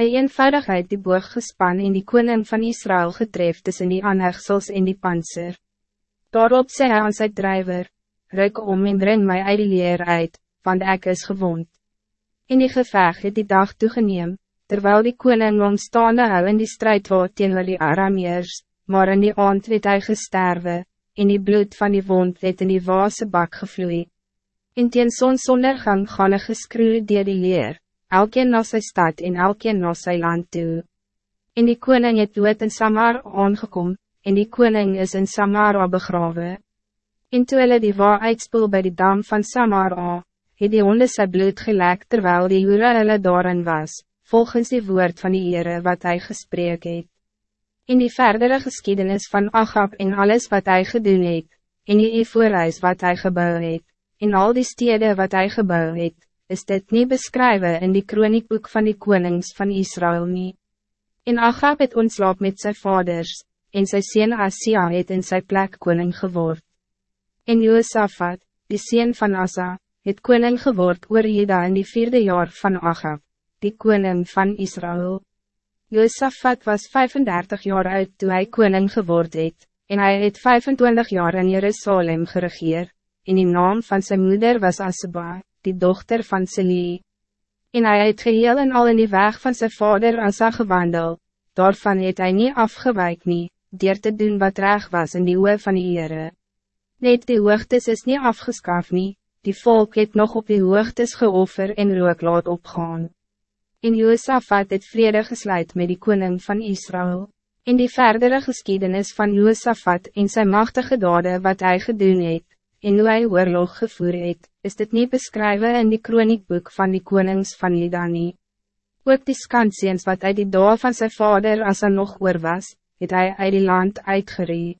Hy eenvoudigheid die boog gespan en die koning van Israël getref tussen die aanhegsels en die panzer. Daarop sê hy aan sy drijver, Ruk om en breng my uit die leer uit, want ek is gewond. In die geveg het die dag toegeneem, terwijl die koning omstaande hou in die strijd wat teenoor die Arameers, maar in die aand het hy gesterwe, en die bloed van die wond het in die waase bak gevloeid. In teen sonsondergang gaan een geskreeuw dier die leer, elkeen na sy stad en elkeen na sy land toe. En die koning het dood in Samar aangekom, en die koning is in Samara begrawe. En toe hulle die waar uitspoel by die dam van Samara, het die honde sy bloed gelek terwijl die hoere hulle daarin was, volgens die woord van die Heere wat hij gesprek het. In die verdere geschiedenis van Achab en alles wat hij gedoen het, in die voorhuis wat hij gebouwd het, in al die steden wat hij gebouwd het, is dit niet beschrijven in die kroniekboek van die konings van Israël niet. In Achab het ontslaap met zijn vaders, en sy sien Asia het in sy plek koning geword. En Joosafat, die sien van Asa, het koning geword oor Jeda in die vierde jaar van Achab, die koning van Israël. Joosafat was 35 jaar oud toen hij koning geword het, en hij het 25 jaar in Jerusalem geregeerd en die naam van zijn moeder was Aseba, die dochter van Seli. En hij het geheel en al in die weg van zijn vader Asa gewandel, daarvan het hij niet afgewijk nie, dier te doen wat reg was in die oe van die Heere. Net die hoogtes is niet afgeskaf nie, die volk het nog op die hoogtes geoffer en rook laat opgaan. En Joosafat het vrede gesluit met die koning van Israël. In die verdere geschiedenis van Joosafat en zijn machtige dade wat hij gedoen het, en hoe hy oorlog gevoer het, is dit niet beschrijven in die kroniekboek van die konings van Juda nie. Ook die skansiens wat uit die doel van zijn vader as hy nog oor was, het hy uit die land uitgeree.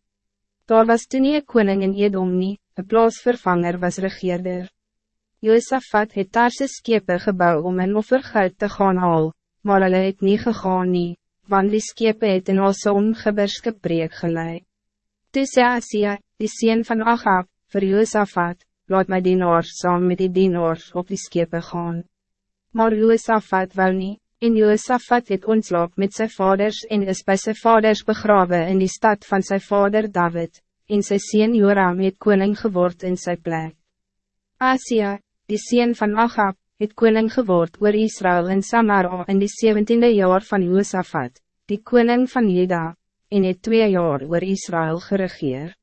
Daar was toen nie een koning in Edom nie, een plaasvervanger was regeerder. Joosafat het Tarse skepe gebouw om een offergoud te gaan haal, maar hulle het nie gegaan nie, want die skepe het in ons ongeberske breek geleid. Toe sê Asia, die sien van Achab, voor Josafat, laat my dienaars saam met die dienaars op die skepe gaan. Maar Josafat wou nie, en Josafat het ontslaap met zijn vaders en is bij zijn vaders begraven in die stad van zijn vader David, en sy sien Joram het koning geword in zijn plek. Asia, die sien van Achab, het koning geword oor Israël in Samara in die 17e jaar van Josafat, die koning van Juda, en het twee jaar oor Israël geregeerd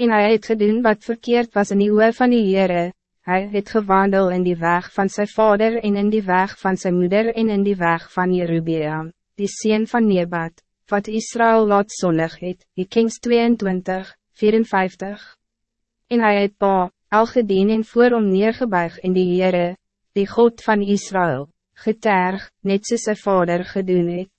en hij het gedoen wat verkeerd was in die oor van die Heere, hy het gewandel in die weg van zijn vader en in die weg van zijn moeder en in die weg van Jerubeam, die sien van Nebat, wat Israël laat zonnig het, die Kings 22, 54. En hij het pa, al gedien en voor om neergebuig in die Heere, die God van Israël, geterg, net soos sy vader gedoen het.